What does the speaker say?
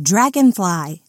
Dragonfly.